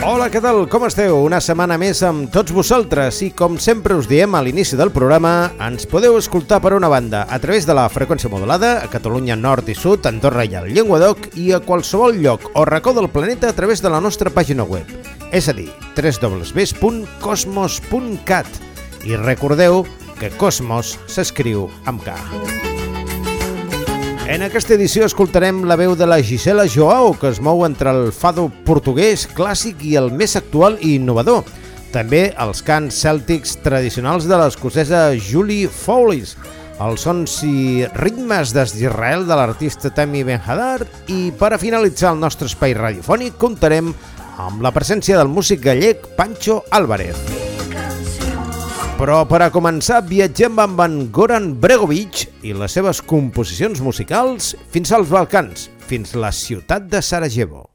Hola, què tal? Com esteu? Una setmana més amb tots vosaltres i com sempre us diem a l'inici del programa, ens podeu escoltar per una banda a través de la freqüència modulada a Catalunya Nord i Sud, Andorra i el Llenguadoc i a qualsevol lloc o racó del planeta a través de la nostra pàgina web, és a dir, www.cosmos.cat i recordeu que Cosmos s'escriu amb K. En aquesta edició escoltarem la veu de la Gisela Joao, que es mou entre el fado portuguès clàssic i el més actual i innovador. També els cants cèltics tradicionals de l'escocesa Julie Fowlis, els sons i ritmes d'Israel de l'artista Tami Ben Hadar i per a finalitzar el nostre espai radiofònic comptarem amb la presència del músic gallec Pancho Álvarez. Però per a començar viatgem amb en Goran Bregovic i les seves composicions musicals fins als Balcans, fins la ciutat de Sarajevo.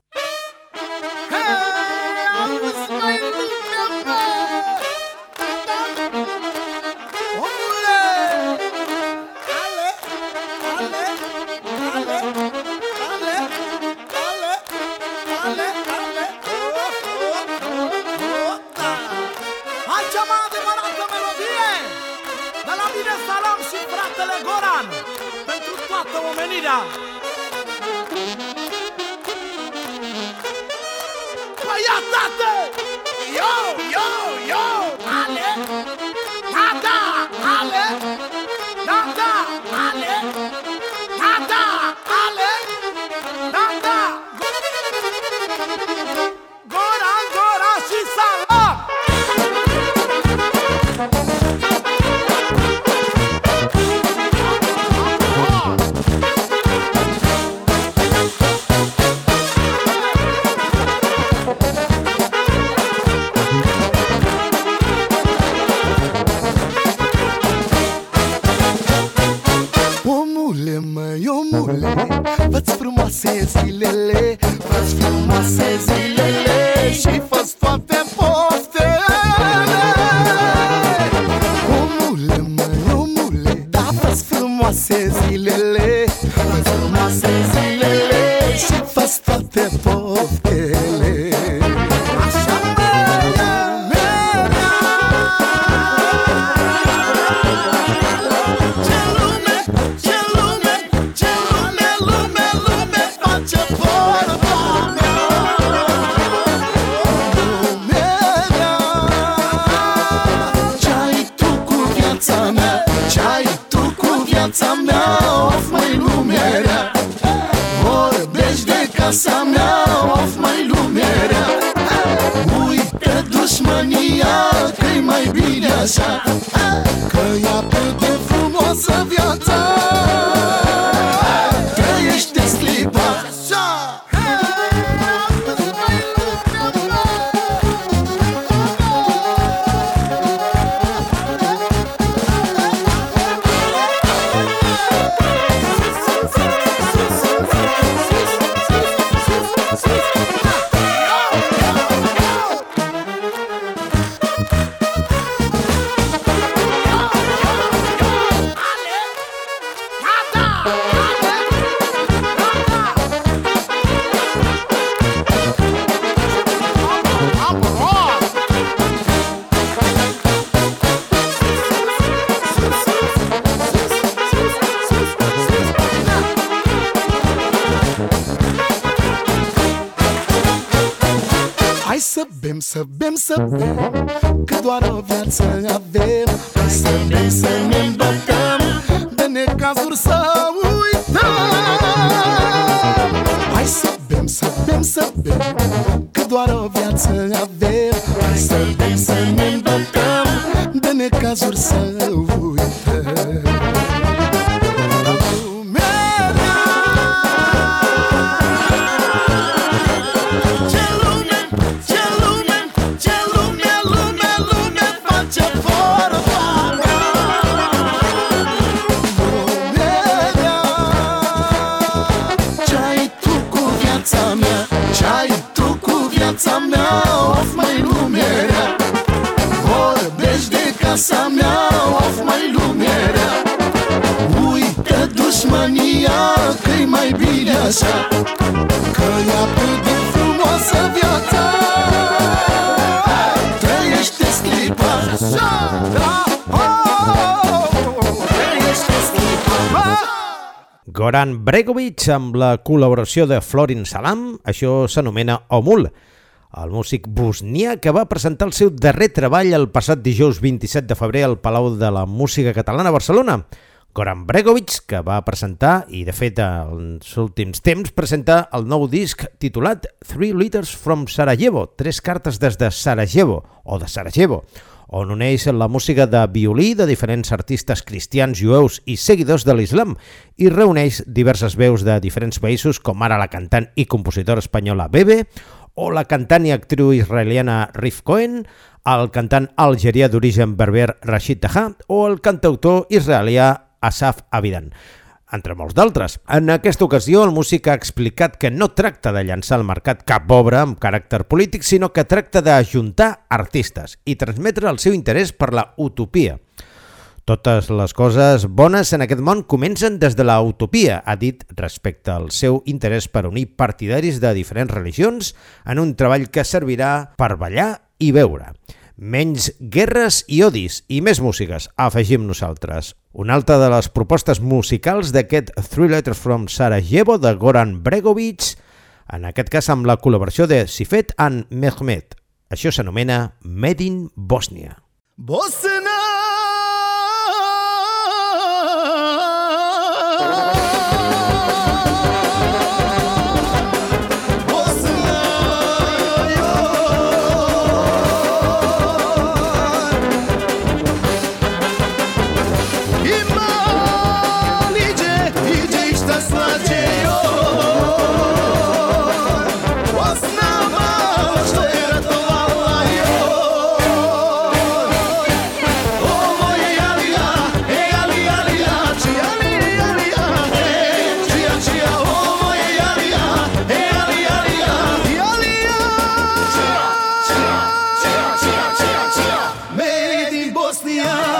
Bem, să bem, să bem Că doar o viață avem. Hai să bem, să ne îmbătăm De necazuri să uităm. Hai să bem, să bem, să bem Că doar o viață avem Goran Bregovic amb la col·laboració de Florin Salam, això s'anomena Omul. El músic bosnià que va presentar el seu darrer treball el passat dijous 27 de febrer al Palau de la Música Catalana a Barcelona. Goran Bregovic, que va presentar, i de fet els últims temps, presenta el nou disc titulat Three Letters from Sarajevo, tres cartes des de Sarajevo, o de Sarajevo, on uneix la música de violí de diferents artistes cristians, jueus i seguidors de l'islam i reuneix diverses veus de diferents països com ara la cantant i compositora espanyola Bebe o la cantant i actriu israeliana Rif Cohen, el cantant algerià d'origen berber Rashid Taha o el cantautor israelià Asaf Avidan entre molts d'altres. En aquesta ocasió, el músic ha explicat que no tracta de llançar al mercat cap obra amb caràcter polític, sinó que tracta d'ajuntar artistes i transmetre el seu interès per la utopia. Totes les coses bones en aquest món comencen des de la utopia, ha dit respecte al seu interès per unir partidaris de diferents religions en un treball que servirà per ballar i veure. Menys guerres i odis i més músiques, afegim nosaltres. Una altra de les propostes musicals d'aquest Three Letters from Sarajevo de Goran Bregovic, en aquest cas amb la col·laboració de Sifet and Mehmet. Això s'anomena Made in Bosnia. Bosnia! दिया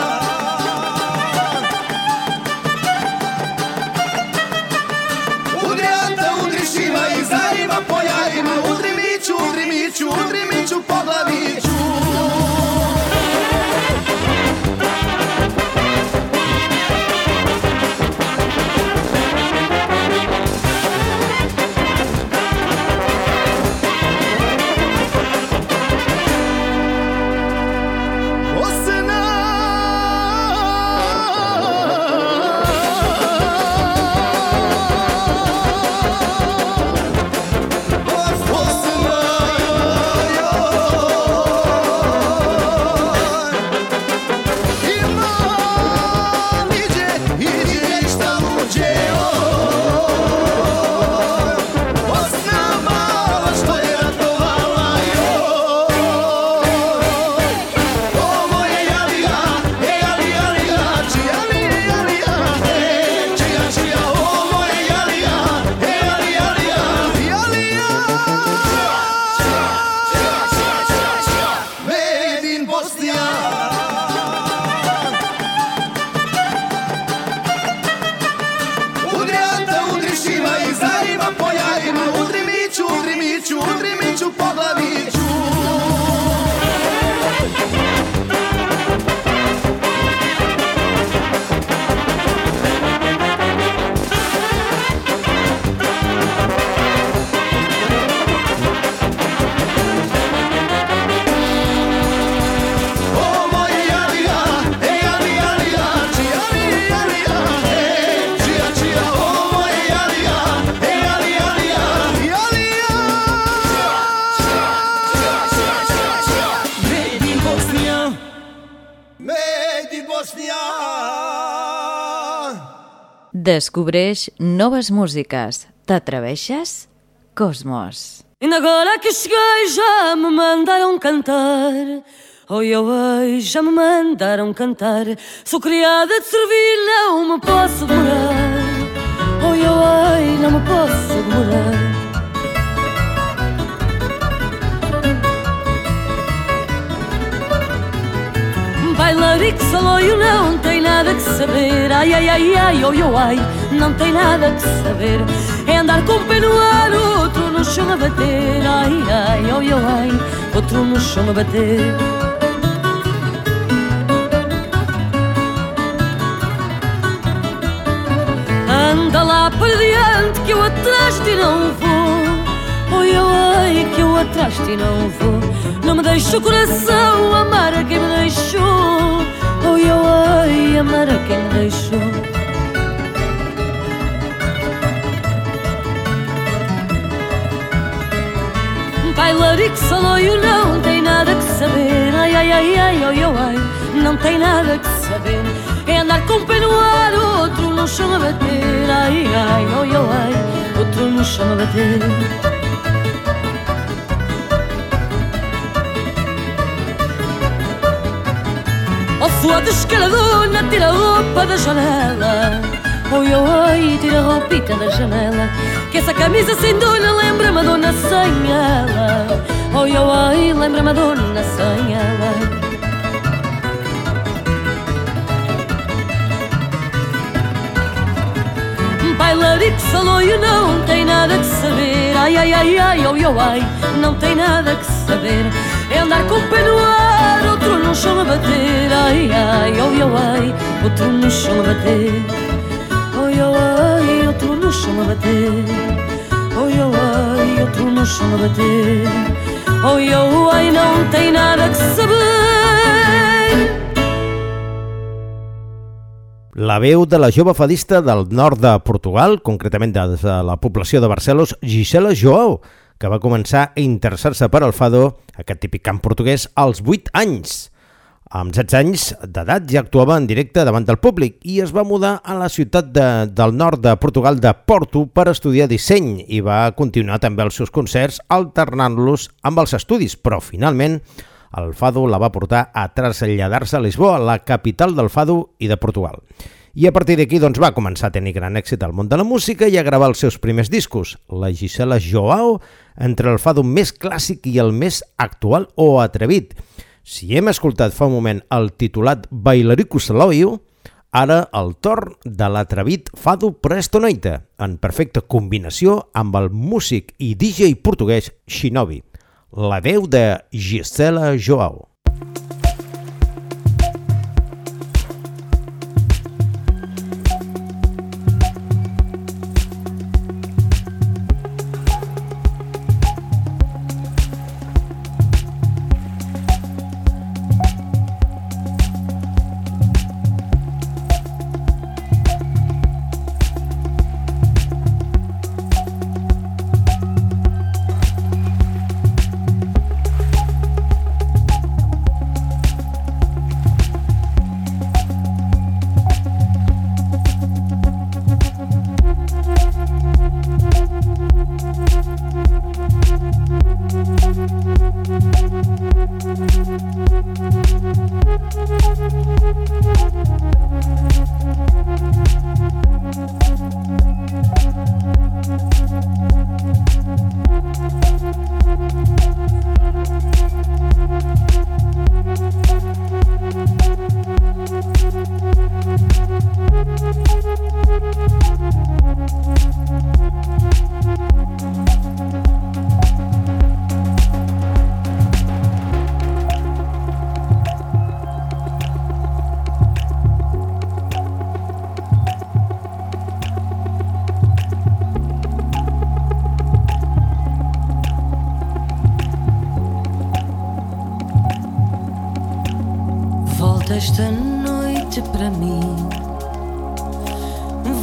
Descobreix noves músiques. T'atreveixes? Cosmos. E agora que cheguei já me mandaram cantar Oi, oi, já me mandaram cantar Sou criada de servir, não me posso demorar Oi, oi, não me posso demorar Bailarico saloio não tem nada que saber Ai, ai, ai, ai, oi, oi, não tem nada que saber É andar com o pé no ar, outro no chão a bater Ai, ai, oi, oi, outro no chão a bater Anda lá para diante que eu atrás de não vou Oi, oi, que eu atrás de não vou não me deixe o coração amar a quem me deixou Oi, amar a quem deixou Bailarico saloio não tem nada que saber Ai, ai, ai, ai, oi, oi, não tem nada que saber É andar com o pé no ar, outro no chão a bater Ai, ai, oi, oi, outro no chão a bater Foda-se que dona tira a roupa da janela. Oi, oi, tira a roupita da janela Que essa camisa sem dona lembra-me a dona sem ela Oi, oi, lembra-me a dona sem ela Bailarico saloio não tem nada que saber. Ai, ai, ai, ai, oi, oi, não tem nada que saber. É andar com o pé no ar, outro no chão a bater Ai, ai, oi, oi, no chão a bater Oi, oi, no chão a bater Oi, oi, no chão a bater Oi, oi, não tem nada que saber La veu de la jove fadista del nord de Portugal, concretament de la població de Barcelos, Gisela Joao, que va començar a interessar-se per al fado, aquest típic cant portuguès, als 8 anys. Amb 16 anys d'edat ja actuava en directe davant del públic i es va mudar a la ciutat de, del nord de Portugal de Porto per estudiar disseny i va continuar també els seus concerts alternant-los amb els estudis, però finalment el fado la va portar a traslladar-se a Lisboa, la capital del fado i de Portugal. I a partir d'aquí doncs, va començar a tenir gran èxit al món de la música i a gravar els seus primers discos. La Gisela Joao, entre el fado més clàssic i el més actual o atrevit. Si hem escoltat fa un moment el titulat Bailaricus Loio, ara el torn de l'atrevit Fado Prestonoita, en perfecta combinació amb el músic i DJ portuguès Shinobi, la veu de Gisela Joao.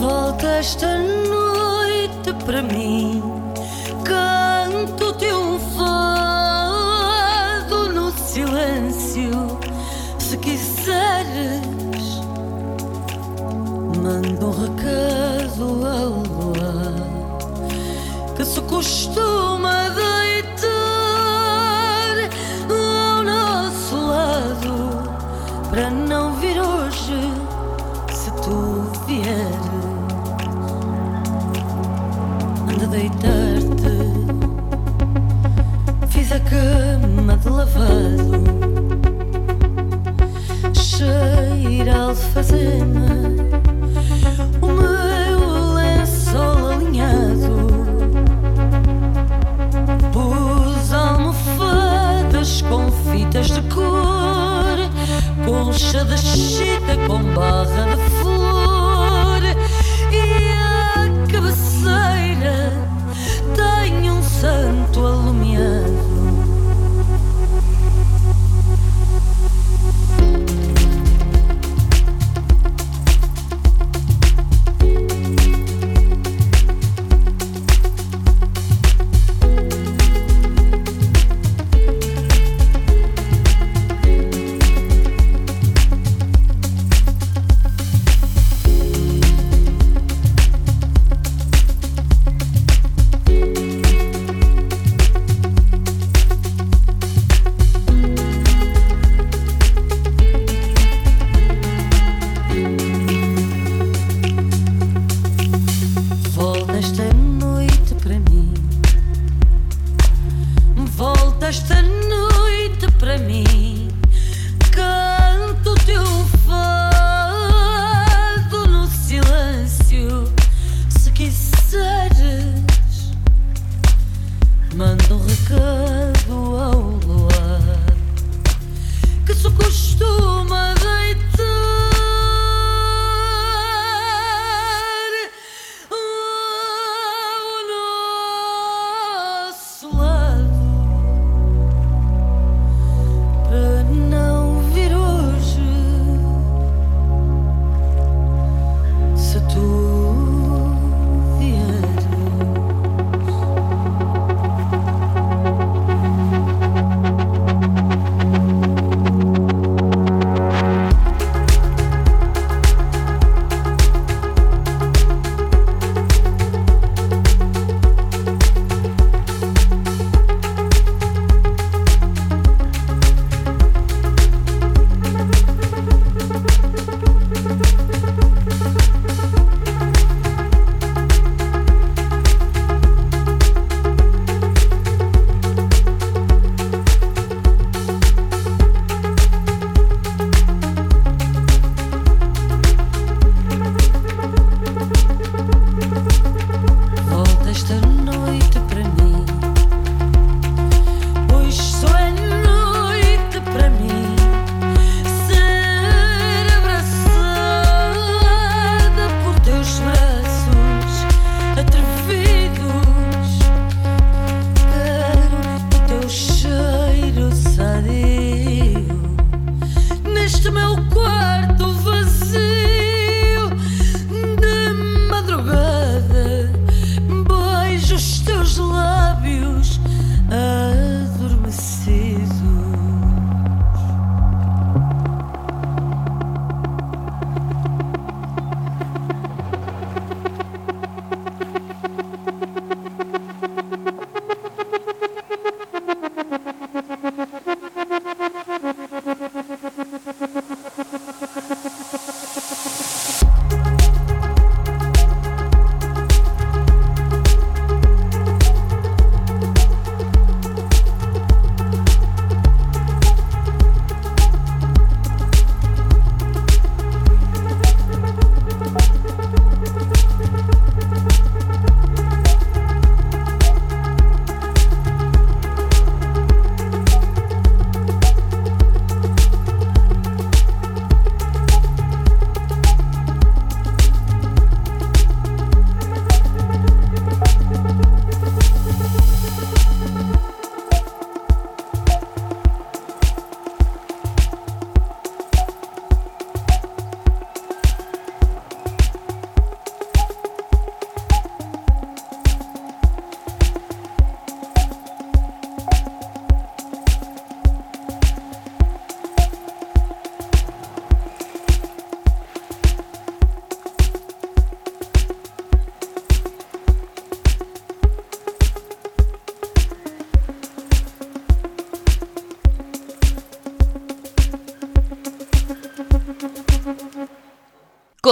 Volta esta noite para mim. Canto teu fado no silêncio. Se quiseres, mando um recado ao lua que se costuma dar. lavado. Cheira alfazema. O meu lençol alinhado. Pus almofadas com fitas de cor. Colcha de chita com barra de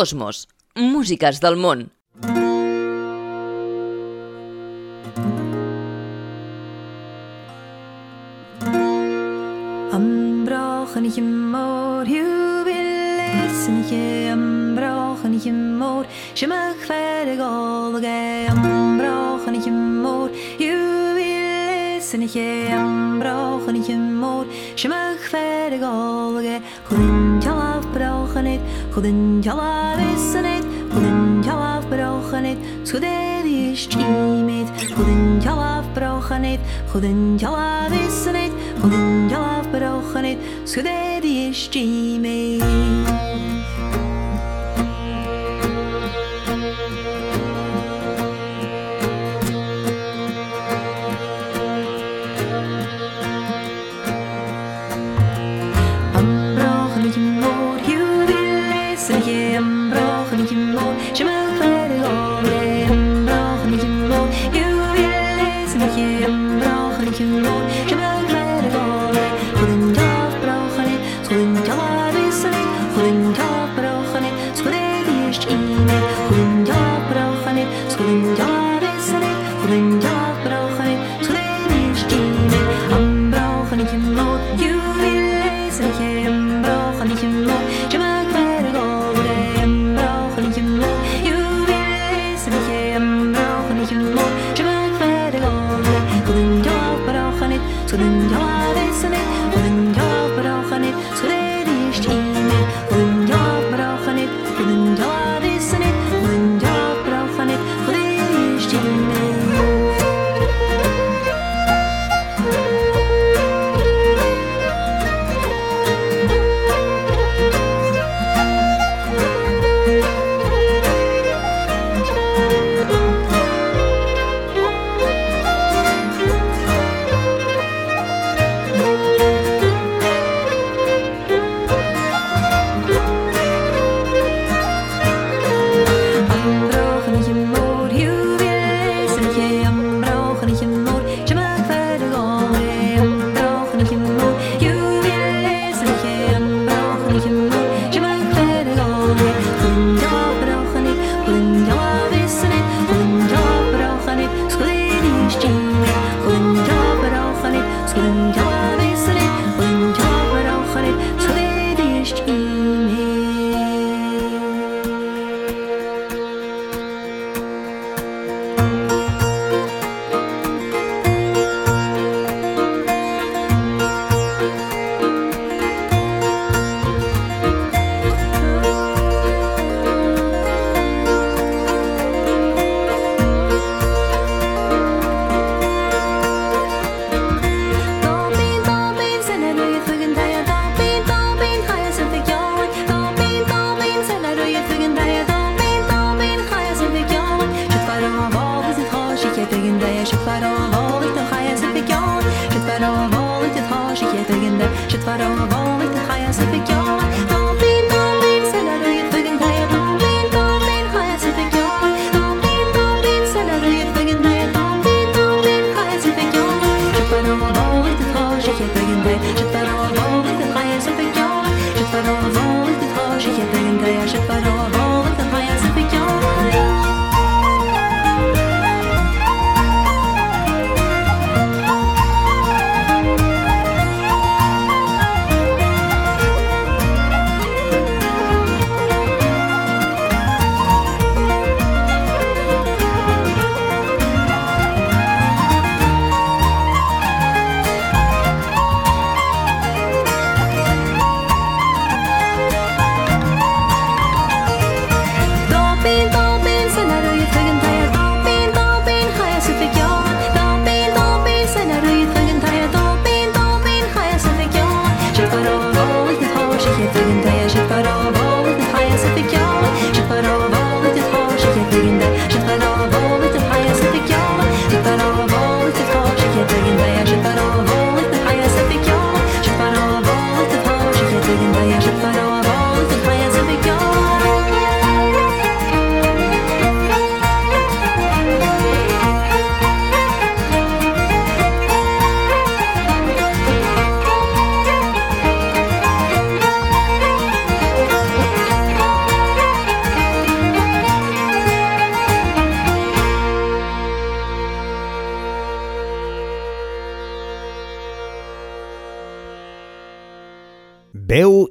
Cosmos, músiques del món. Am brochenetje moor, jubileessenetje, eh. am brochenetje moor, je mag verder golge, am brochenetje moor, jubileessenetje, eh. am brochenetje moor, je mag verder golge, goedin tjalaf brochenet, goedin 后等桥啊。Skulle jag resa dit, skulle jag resa dit, skulle jag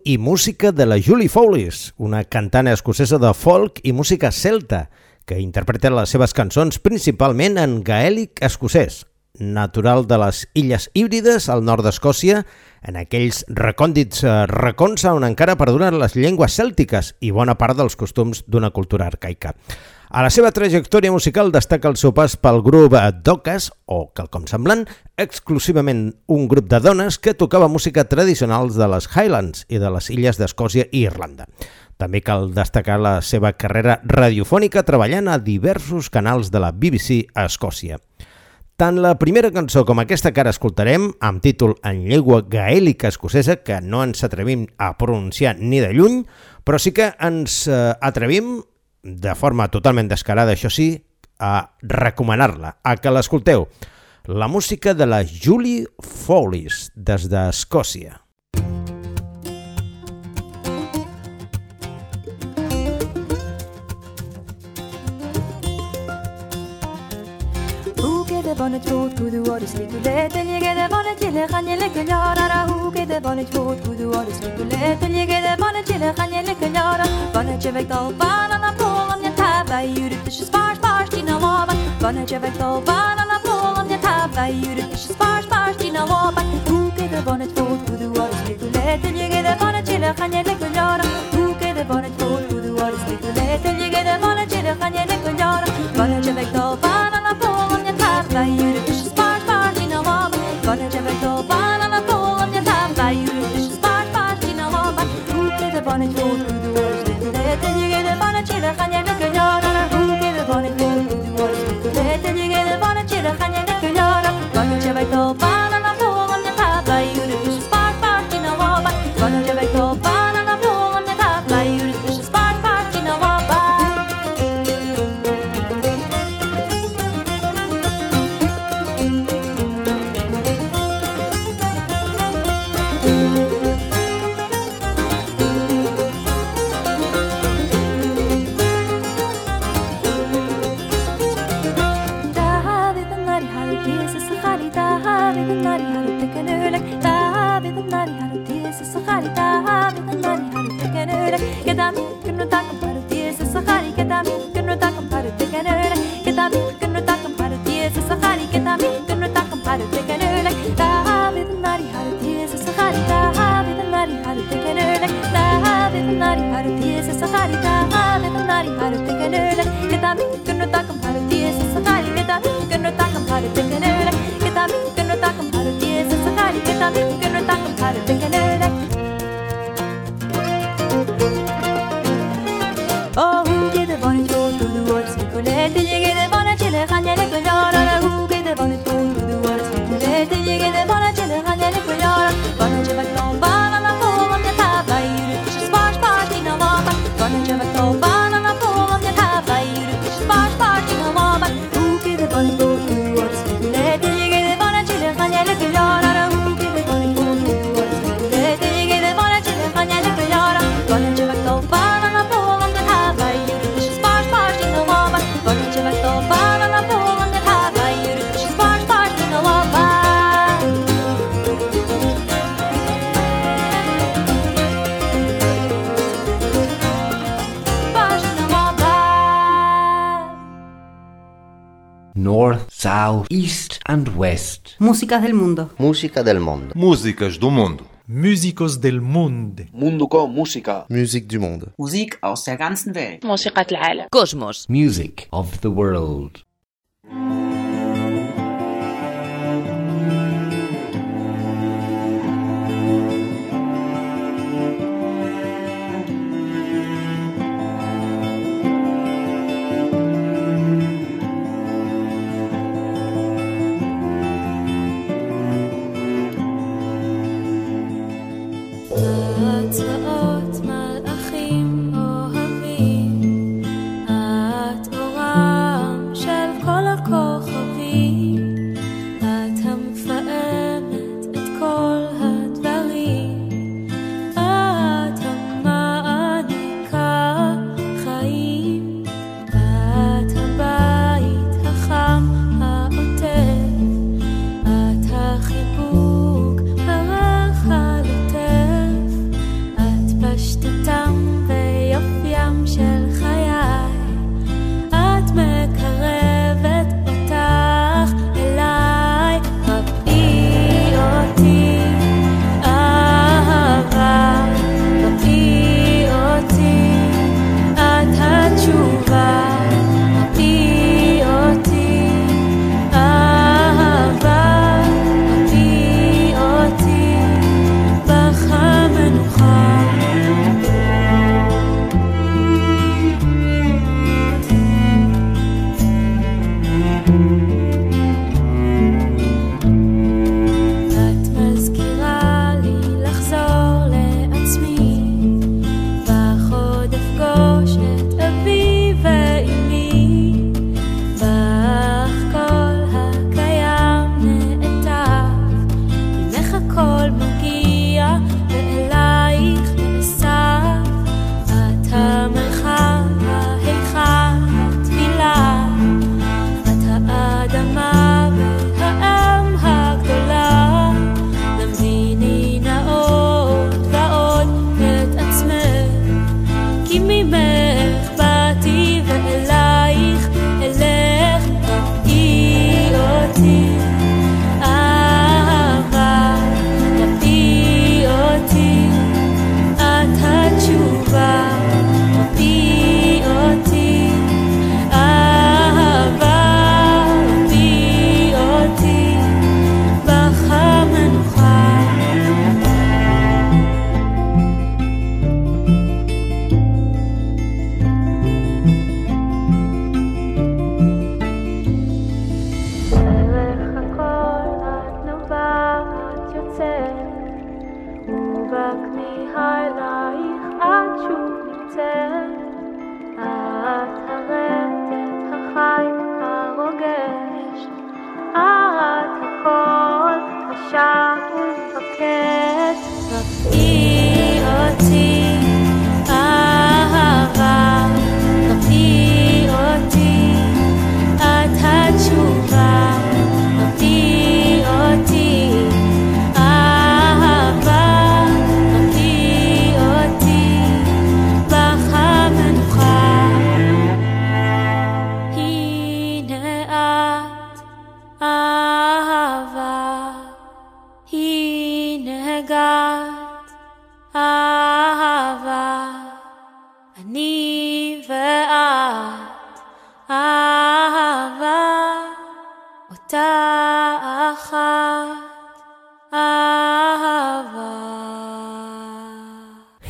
i música de la Julie Fowlis, una cantant escocesa de folk i música celta, que interpreta les seves cançons principalment en gaèlic escocès, natural de les Illes Híbrides al nord d'Escòcia, en aquells recòndits eh, racons on encara perduren les llengües cèltiques i bona part dels costums d'una cultura arcaica. A la seva trajectòria musical destaca el seu pas pel grup Docas, o quelcom semblant, exclusivament un grup de dones que tocava música tradicionals de les Highlands i de les illes d'Escòcia i Irlanda. També cal destacar la seva carrera radiofònica treballant a diversos canals de la BBC a Escòcia. Tant la primera cançó com aquesta que ara escoltarem, amb títol en llengua gaèlica escocesa, que no ens atrevim a pronunciar ni de lluny, però sí que ens eh, atrevim de forma totalment descarada, això sí, a recomanar-la, a que l'escolteu. La música de la Julie Follis, des d'Escòcia. de bonnet dışı spar spar dina tavaju rytyszu sparz, sparz ci na łobak. Woneczewek to banana polon nie tavaju rytyszu sparz, sparz ci na łobak. Bukie bana wonet wód, budu od zbytu lety, liege do wonet ciele chanie lekoliora. Bukie do wonet wód, budu od zbytu lety, liege do wonet ciele chanie lekoliora. Woneczewek to banana está comparado, que no está comparado, te que que también que no está comparado, tienes esa que también que no está comparado, te que and West. Músicas del mundo. Música del mundo. Músicas do mundo. Músicos del mundo. Mundo con música. Music du monde. Musik aus der ganzen Welt. Música del Cosmos. Music of the world.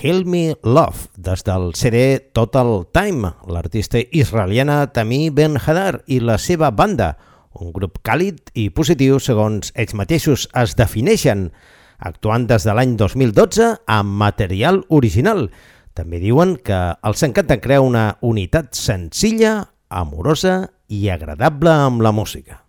Heal Me Love, des del CD Total Time, l'artista israeliana Tamí Ben Hadar i la seva banda, un grup càlid i positiu segons ells mateixos es defineixen, actuant des de l'any 2012 amb material original. També diuen que els encanta crear una unitat senzilla, amorosa i agradable amb la música.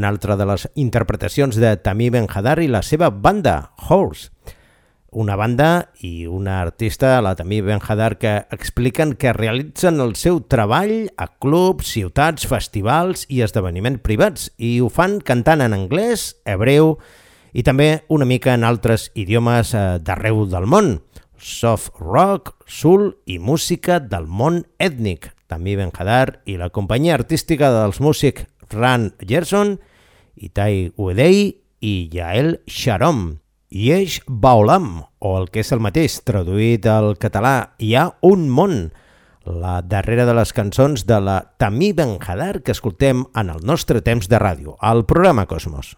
Una altra de les interpretacions de Tamí Ben Hadar i la seva banda, Horse. Una banda i una artista, la Tamí Ben Hadar, que expliquen que realitzen el seu treball a clubs, ciutats, festivals i esdeveniments privats i ho fan cantant en anglès, hebreu i també una mica en altres idiomes eh, d'arreu del món. Soft rock, soul i música del món ètnic. Tamí Ben Hadar i la companyia artística dels músics Ran Gerson, Itai Uedei i Yael Sharom. Yesh Baolam, o el que és el mateix, traduït al català, Hi ha un món, la darrera de les cançons de la Tamí Ben Hadar que escoltem en el nostre temps de ràdio, al programa Cosmos.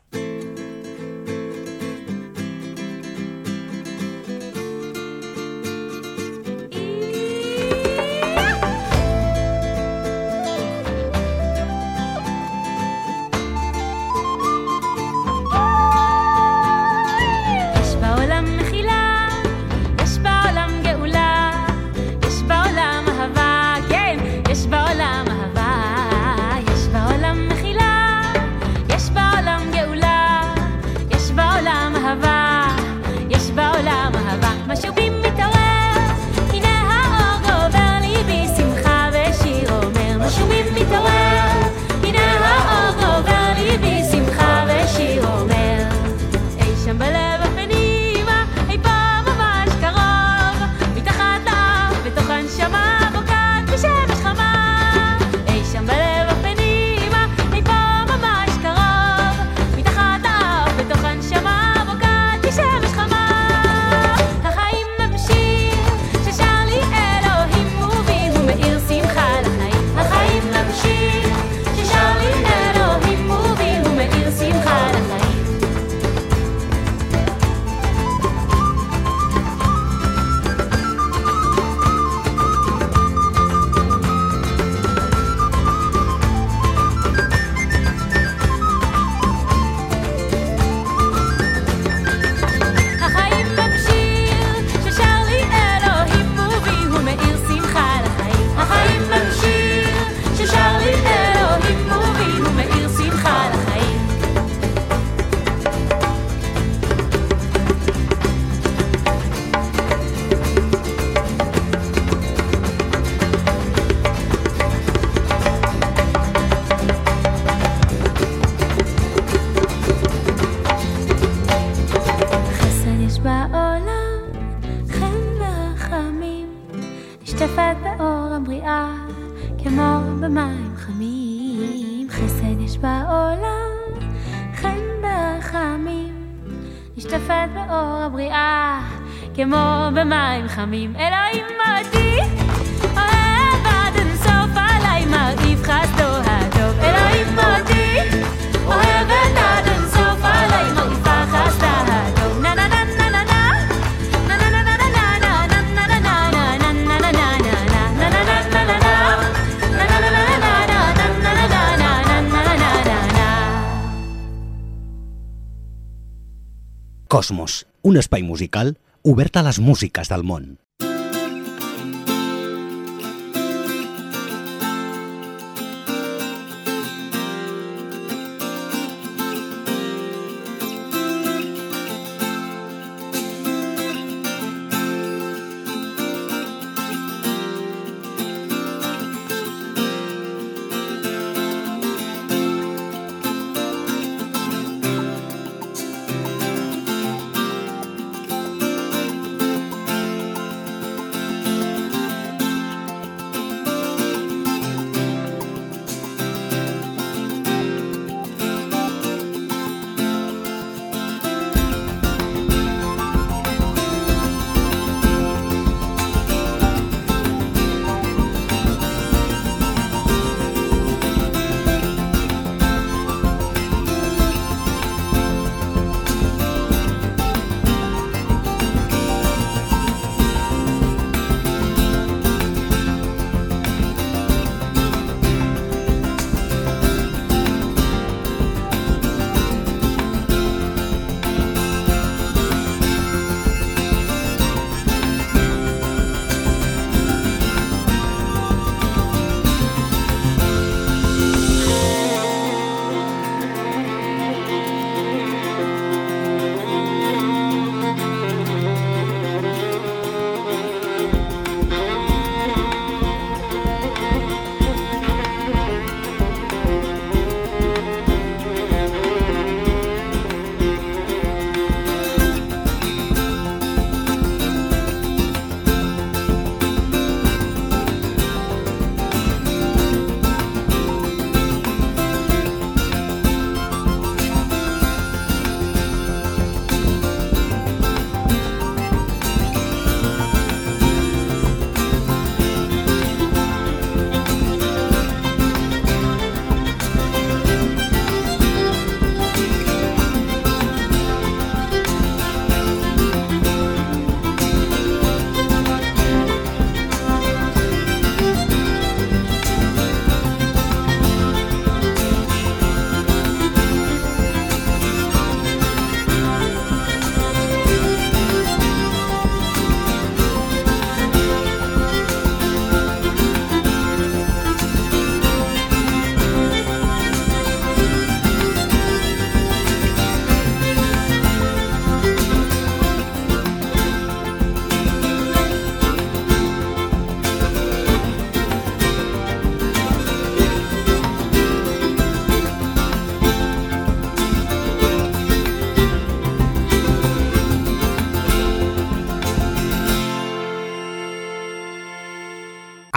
cosmos un espía musical obert a les músiques del món.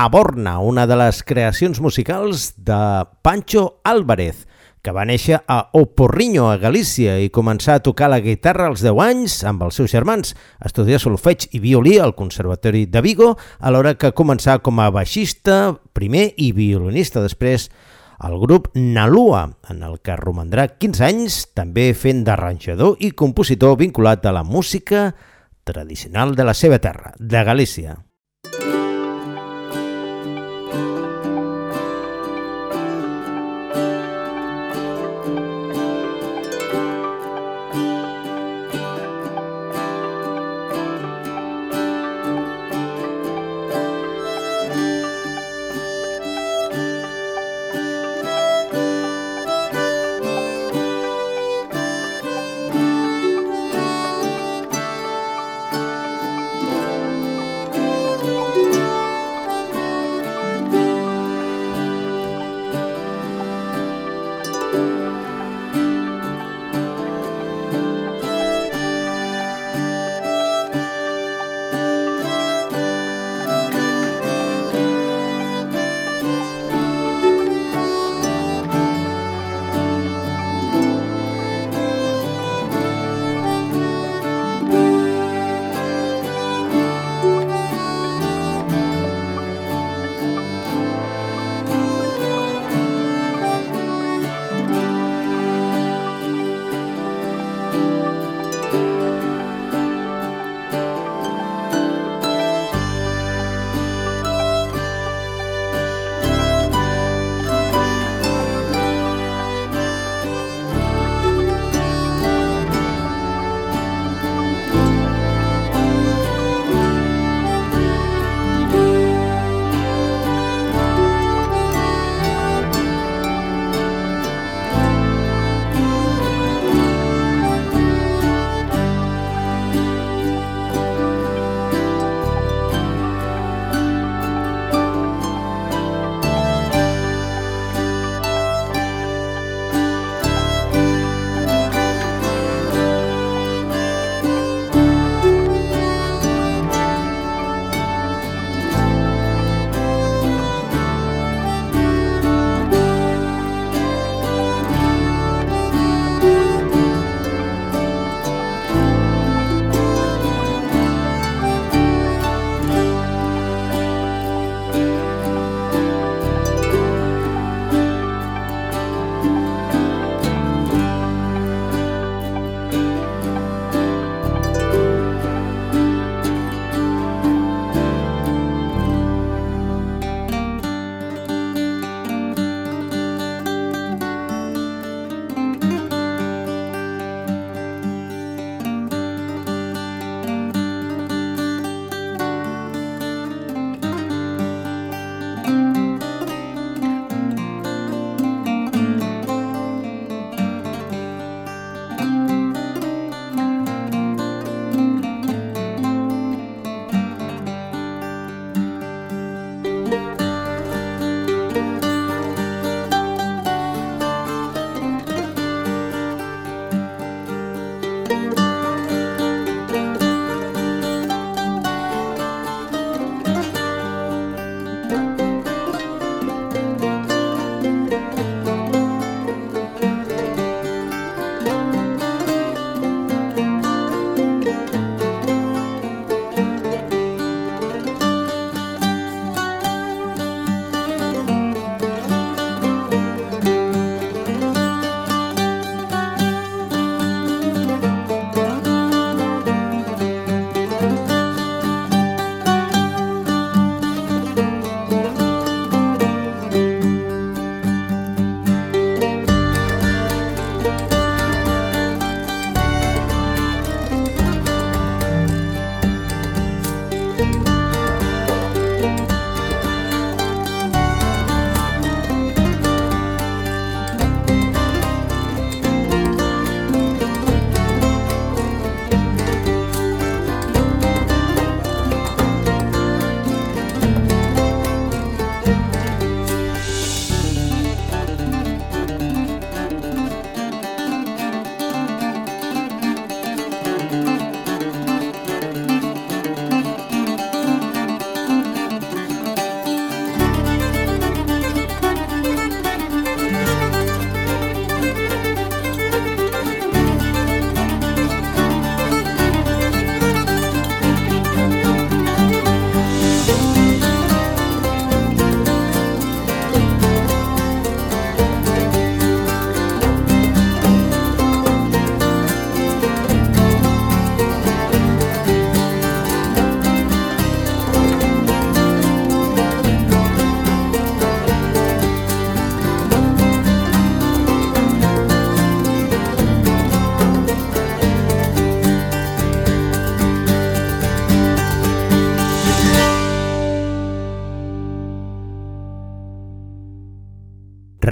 Aborna, una de les creacions musicals de Pancho Álvarez, que va néixer a Oporriño, a Galícia, i començar a tocar la guitarra als 10 anys amb els seus germans, estudiar solfeig i violí al Conservatori de Vigo, alhora que començar com a baixista primer i violinista després al grup Nalua, en el que romandrà 15 anys, també fent d'arranjador i compositor vinculat a la música tradicional de la seva terra, de Galícia.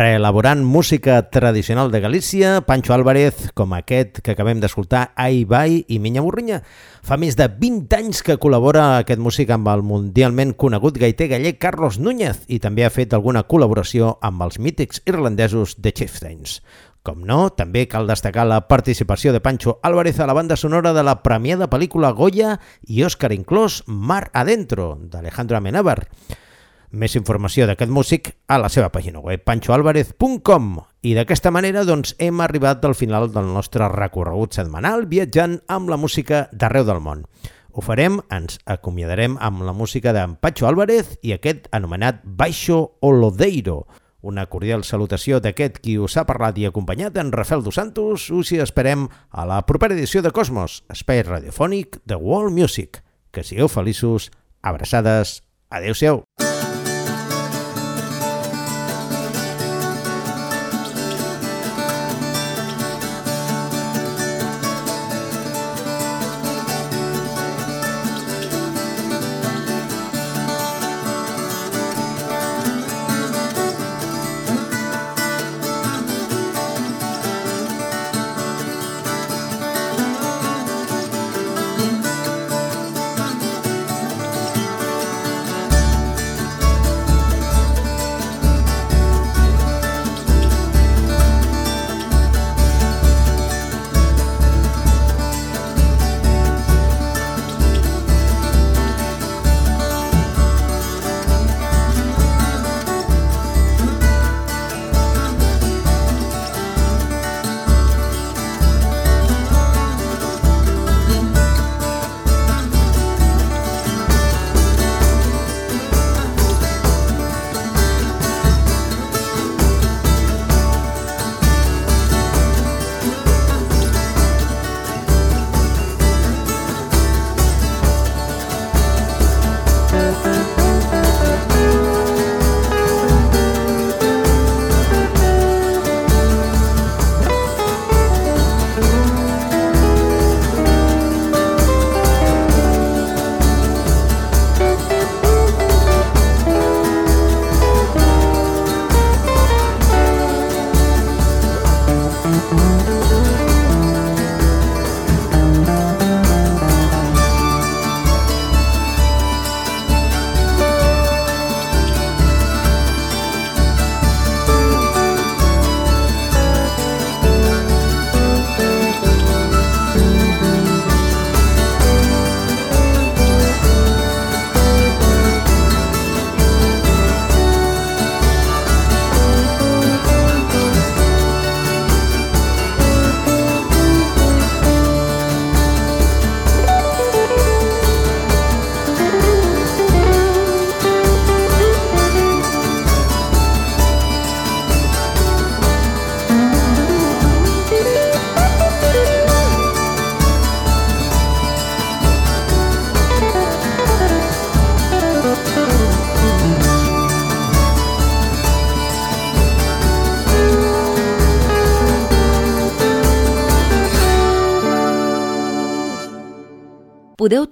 Reelaborant música tradicional de Galícia, Pancho Álvarez, com aquest que acabem d'escoltar, Ai Bai i Minya Borrinya. Fa més de 20 anys que col·labora aquest músic amb el mundialment conegut gaiter gallec Carlos Núñez i també ha fet alguna col·laboració amb els mítics irlandesos The Chieftains. Com no, també cal destacar la participació de Pancho Álvarez a la banda sonora de la premiada pel·lícula Goya i Òscar inclòs Mar Adentro, d'Alejandro Amenábar. Més informació d'aquest músic a la seva pàgina web panchoalvarez.com i d'aquesta manera doncs, hem arribat al final del nostre recorregut setmanal viatjant amb la música d'arreu del món. Ho farem, ens acomiadarem amb la música d'en Pacho Álvarez i aquest anomenat Baixo Olodeiro, una cordial salutació d'aquest qui us ha parlat i acompanyat en Rafael Dos Santos. Us hi esperem a la propera edició de Cosmos, espai radiofònic de World Music. Que sigueu feliços, abraçades, adeu-siau.